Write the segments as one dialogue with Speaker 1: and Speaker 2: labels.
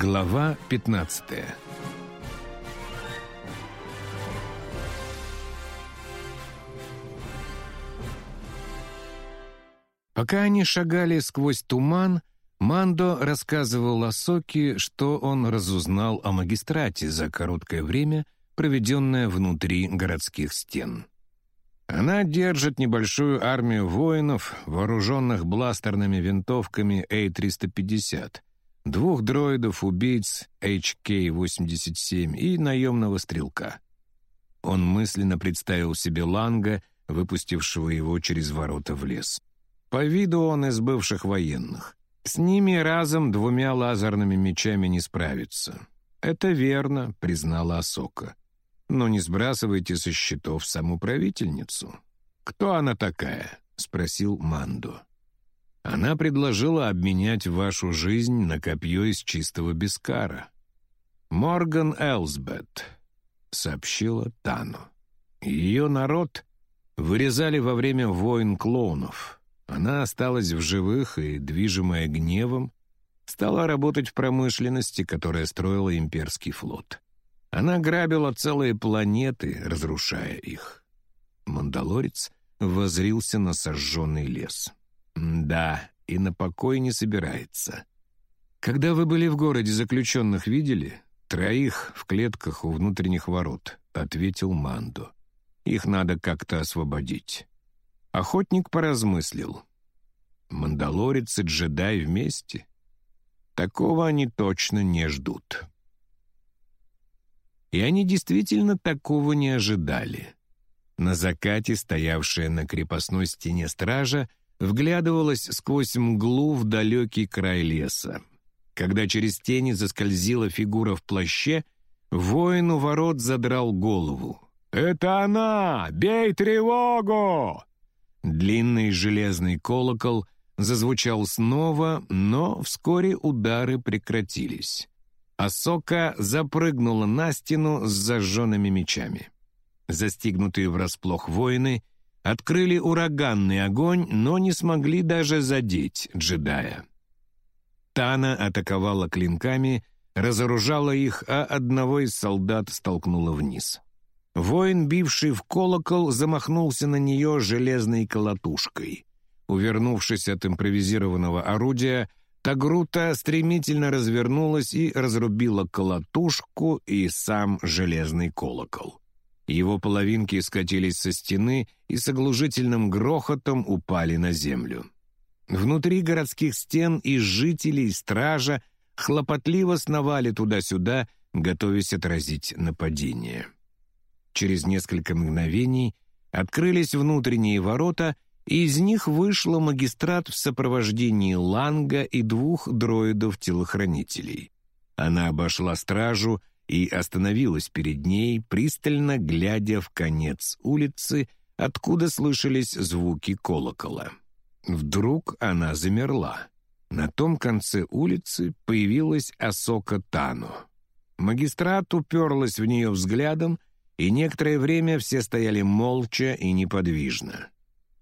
Speaker 1: Глава 15 Пока они шагали сквозь туман, Мандо рассказывал Асоки, что он разузнал о магистрате за короткое время, проведенное внутри городских стен. Она держит небольшую армию воинов, вооруженных бластерными винтовками A-350, двух дроидов-убийц HK-87 и наемного стрелка. Он мысленно представил себе Ланга, выпустившего его через ворота в лес. По виду он из бывших военных. С ними разом двумя лазерными мечами не справиться. «Это верно», — признала Асока. «Но не сбрасывайте со счетов саму правительницу». «Кто она такая?» — спросил Мандо. «Она предложила обменять вашу жизнь на копье из чистого бескара». «Морган Элсбет», — сообщила Тану. «Ее народ вырезали во время войн клоунов». Она осталась в живых и, движимая гневом, стала работать в промышленности, которая строила имперский флот. Она грабила целые планеты, разрушая их. Мандалорец возрился на сожженный лес. Да, и на покой не собирается. Когда вы были в городе заключенных, видели? Троих в клетках у внутренних ворот, ответил Мандо. Их надо как-то освободить. Охотник поразмыслил. Мандалорец и джедай вместе? Такого они точно не ждут. И они действительно такого не ожидали. На закате, стоявшая на крепостной стене стража, вглядывалась сквозь мглу в далекий край леса. Когда через тени заскользила фигура в плаще, воин у ворот задрал голову. «Это она! Бей тревогу!» Длинный железный колокол зазвучал снова, но вскоре удары прекратились. Асока запрыгнула на стену с зажженными мечами. Застигнутые врасплох воины открыли ураганный огонь, но не смогли даже задеть джедая. Тана атаковала клинками, разоружала их, а одного из солдат столкнула вниз. Воин, бивший в колокол, замахнулся на нее железной колотушкой. Увернувшись от импровизированного орудия, Тагрута стремительно развернулась и разрубила колотушку и сам железный колокол. Его половинки скатились со стены и с оглушительным грохотом упали на землю. Внутри городских стен и жителей стража хлопотливо сновали туда-сюда, готовясь отразить нападение. Через несколько мгновений открылись внутренние ворота, и из них вышла магистрат в сопровождении Ланга и двух дроидов-телохранителей. Она обошла стражу и остановилась перед ней, пристально глядя в конец улицы, откуда слышались звуки колокола. Вдруг она замерла. На том конце улицы появилась Асока Тану. Магистрат уперлась в нее взглядом, и некоторое время все стояли молча и неподвижно.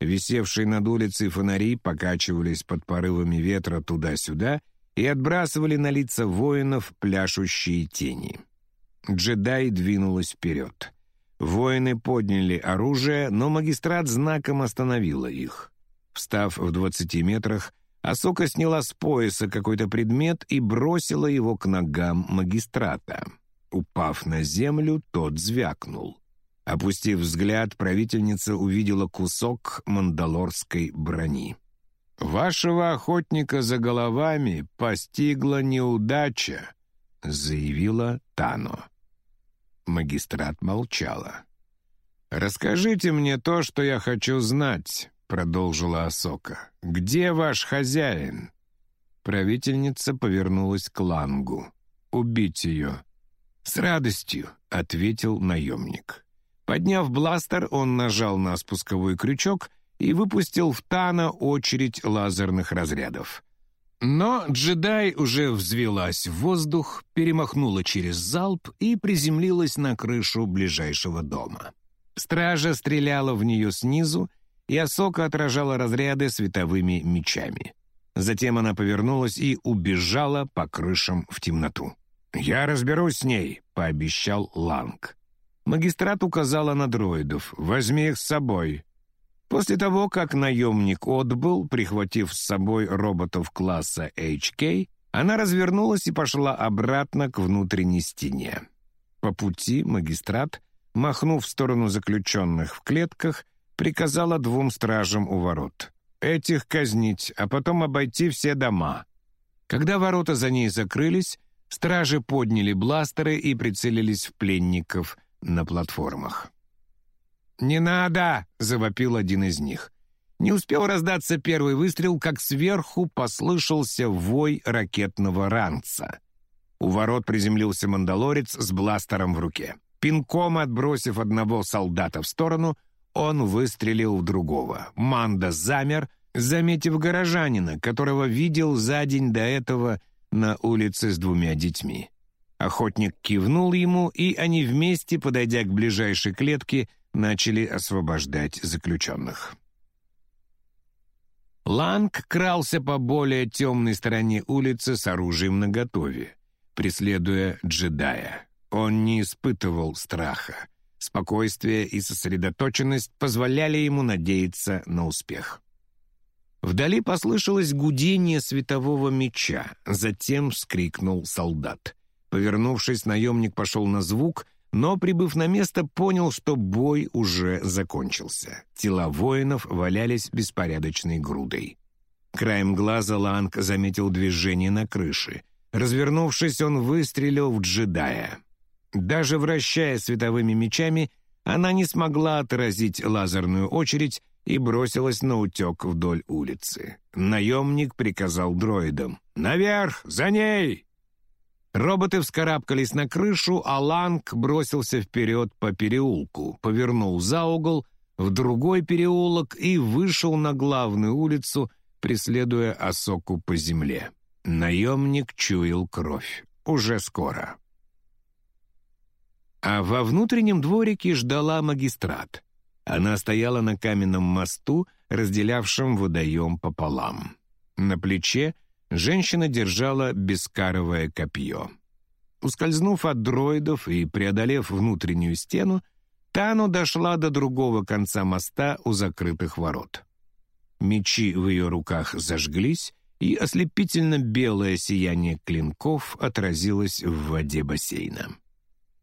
Speaker 1: Висевшие над улицей фонари покачивались под порывами ветра туда-сюда и отбрасывали на лица воинов пляшущие тени. Джедай двинулась вперед. Воины подняли оружие, но магистрат знаком остановила их. Встав в двадцати метрах, Асока сняла с пояса какой-то предмет и бросила его к ногам магистрата. Упав на землю, тот звякнул. Опустив взгляд, правительница увидела кусок мандалорской брони. «Вашего охотника за головами постигла неудача», — заявила Тано. Магистрат молчала. «Расскажите мне то, что я хочу знать», — продолжила Асока. «Где ваш хозяин?» Правительница повернулась к Лангу. «Убить ее», «С радостью», — ответил наемник. Подняв бластер, он нажал на спусковой крючок и выпустил в Тана очередь лазерных разрядов. Но джедай уже взвелась в воздух, перемахнула через залп и приземлилась на крышу ближайшего дома. Стража стреляла в нее снизу, и Осока отражала разряды световыми мечами. затем она повернулась и убежала по крышам в темноту. «Я разберусь с ней», — пообещал Ланг. Магистрат указала на дроидов. «Возьми их с собой». После того, как наемник отбыл, прихватив с собой роботов класса HK, она развернулась и пошла обратно к внутренней стене. По пути магистрат, махнув в сторону заключенных в клетках, приказала двум стражам у ворот. «Этих казнить, а потом обойти все дома». Когда ворота за ней закрылись, стражи подняли бластеры и прицелились в пленников на платформах. «Не надо!» — завопил один из них. Не успел раздаться первый выстрел, как сверху послышался вой ракетного ранца. У ворот приземлился мандалорец с бластером в руке. Пинком отбросив одного солдата в сторону, он выстрелил в другого. Манда замер, заметив горожанина, которого видел за день до этого на улице с двумя детьми. Охотник кивнул ему, и они вместе, подойдя к ближайшей клетке, начали освобождать заключенных. Ланг крался по более темной стороне улицы с оружием наготове, преследуя джедая. Он не испытывал страха. Спокойствие и сосредоточенность позволяли ему надеяться на успех. Вдали послышалось гудение светового меча, затем вскрикнул солдат. Повернувшись, наемник пошел на звук но, прибыв на место, понял, что бой уже закончился. Тела воинов валялись беспорядочной грудой. Краем глаза Ланг заметил движение на крыше. Развернувшись, он выстрелил в джедая. Даже вращая световыми мечами, она не смогла отразить лазерную очередь и бросилась на утек вдоль улицы. Наемник приказал дроидам «Наверх! За ней!» Роботы вскарабкались на крышу, а Ланг бросился вперед по переулку, повернул за угол, в другой переулок и вышел на главную улицу, преследуя Осоку по земле. Наемник чуял кровь. Уже скоро. А во внутреннем дворике ждала магистрат. Она стояла на каменном мосту, разделявшем водоем пополам. На плече женщина держала бескаровое копье. Ускользнув от дроидов и преодолев внутреннюю стену, Тану дошла до другого конца моста у закрытых ворот. Мечи в ее руках зажглись, и ослепительно белое сияние клинков отразилось в воде бассейна.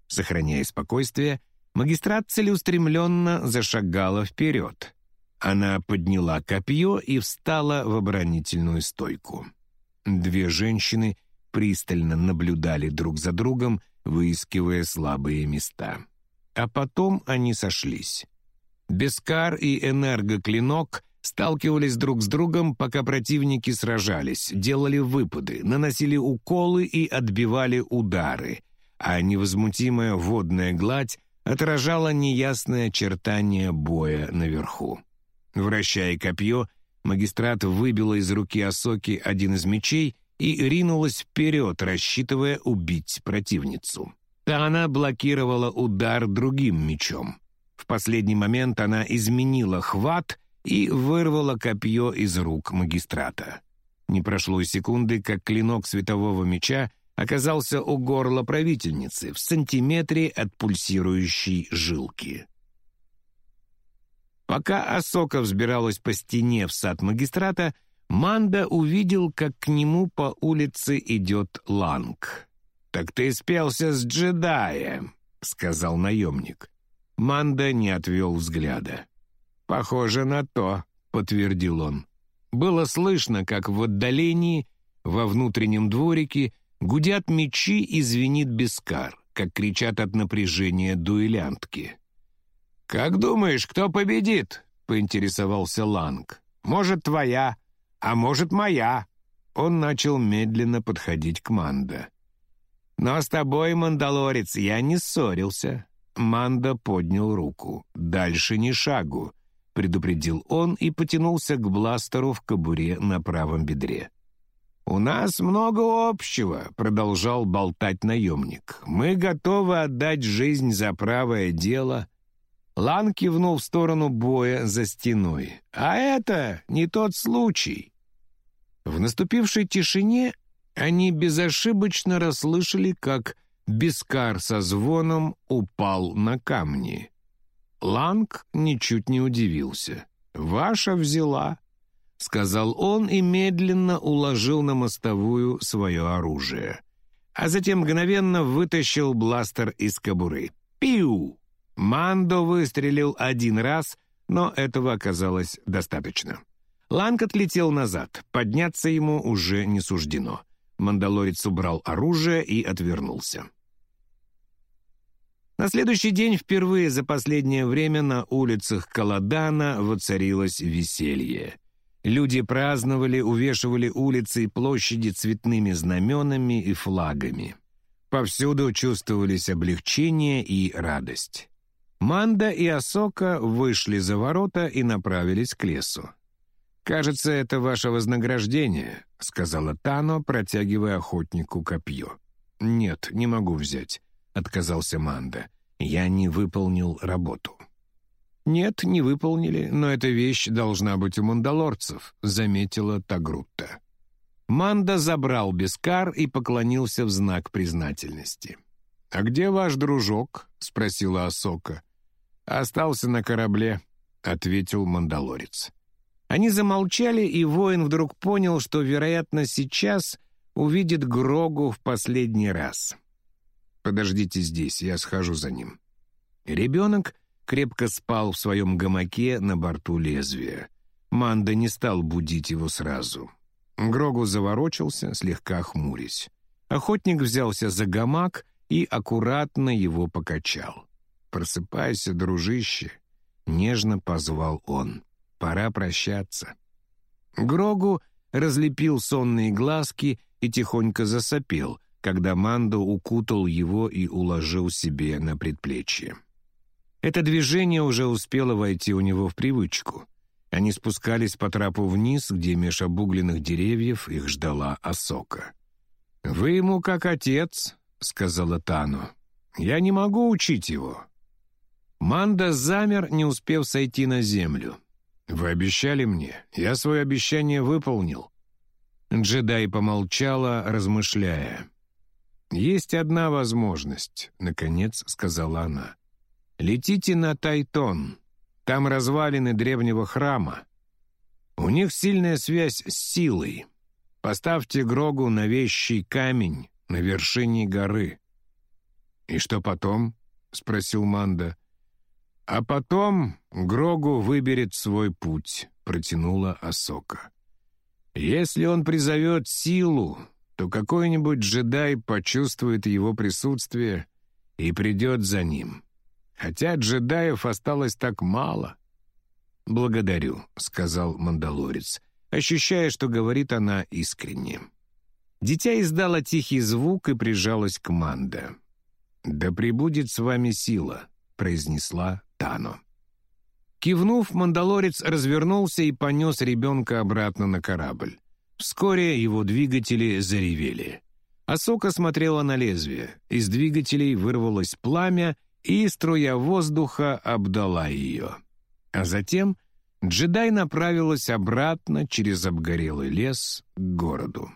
Speaker 1: Сохраняя спокойствие, магистрат целеустремленно зашагала вперед. Она подняла копье и встала в оборонительную стойку. Две женщины пристально наблюдали друг за другом, выискивая слабые места. А потом они сошлись. Бескар и энергоклинок сталкивались друг с другом, пока противники сражались, делали выпады, наносили уколы и отбивали удары, а невозмутимая водная гладь отражала неясное очертание боя наверху. Вращая копье, Магистрат выбила из руки Осоки один из мечей и ринулась вперед, рассчитывая убить противницу. Та она блокировала удар другим мечом. В последний момент она изменила хват и вырвала копье из рук магистрата. Не прошло и секунды, как клинок светового меча оказался у горла правительницы в сантиметре от пульсирующей жилки. Пока Асока взбиралась по стене в сад магистрата, Манда увидел, как к нему по улице идет Ланг. «Так ты спелся с джедаем», — сказал наемник. Манда не отвел взгляда. «Похоже на то», — подтвердил он. Было слышно, как в отдалении, во внутреннем дворике, гудят мечи и звенит бескар, как кричат от напряжения дуэлянтки. «Как думаешь, кто победит?» — поинтересовался Ланг. «Может, твоя, а может, моя». Он начал медленно подходить к Манда. «Но с тобой, мандалорец, я не ссорился». Манда поднял руку. «Дальше ни шагу», — предупредил он и потянулся к бластеру в кобуре на правом бедре. «У нас много общего», — продолжал болтать наемник. «Мы готовы отдать жизнь за правое дело, Лан кивнул в сторону боя за стеной. «А это не тот случай». В наступившей тишине они безошибочно расслышали, как Бискар со звоном упал на камни. Ланг ничуть не удивился. «Ваша взяла», — сказал он и медленно уложил на мостовую свое оружие. А затем мгновенно вытащил бластер из кобуры. «Пиу!» Мандо выстрелил один раз, но этого оказалось достаточно. Ланг отлетел назад, подняться ему уже не суждено. Мандалорец убрал оружие и отвернулся. На следующий день впервые за последнее время на улицах Каладана воцарилось веселье. Люди праздновали, увешивали улицы и площади цветными знаменами и флагами. Повсюду чувствовались облегчение и радость. Манда и Асока вышли за ворота и направились к лесу. «Кажется, это ваше вознаграждение», — сказала Тано, протягивая охотнику копье. «Нет, не могу взять», — отказался Манда. «Я не выполнил работу». «Нет, не выполнили, но эта вещь должна быть у мандалорцев», — заметила Тагрутта. Манда забрал Бескар и поклонился в знак признательности. «А где ваш дружок?» — спросила Асока. «Остался на корабле», — ответил мандалорец. Они замолчали, и воин вдруг понял, что, вероятно, сейчас увидит Грогу в последний раз. «Подождите здесь, я схожу за ним». Ребенок крепко спал в своем гамаке на борту лезвия. Манда не стал будить его сразу. Грогу заворочился, слегка хмурясь. Охотник взялся за гамак и аккуратно его покачал. «Просыпайся, дружище!» — нежно позвал он. «Пора прощаться». Грогу разлепил сонные глазки и тихонько засопел, когда Мандо укутал его и уложил себе на предплечье. Это движение уже успело войти у него в привычку. Они спускались по трапу вниз, где меж обугленных деревьев их ждала осока. «Вы ему как отец», — сказала Тану. «Я не могу учить его. Манда замер, не успев сойти на землю. «Вы обещали мне. Я свое обещание выполнил». Джедай помолчала, размышляя. «Есть одна возможность», — наконец сказала она. «Летите на Тайтон. Там развалины древнего храма. У них сильная связь с силой. Поставьте Грогу на вещий камень на вершине горы». «И что потом?» — спросил Манда. «А потом Грогу выберет свой путь», — протянула Асока. «Если он призовет силу, то какой-нибудь джедай почувствует его присутствие и придет за ним. Хотя джедаев осталось так мало». «Благодарю», — сказал Мандалорец, ощущая, что говорит она искренне. Дитя издало тихий звук и прижалось к Манда. «Да пребудет с вами сила», — произнесла Тано. Кивнув, мандалорец развернулся и понес ребенка обратно на корабль. Вскоре его двигатели заревели. Асока смотрела на лезвие. Из двигателей вырвалось пламя, и струя воздуха обдала ее. А затем джедай направилась обратно через обгорелый лес к городу.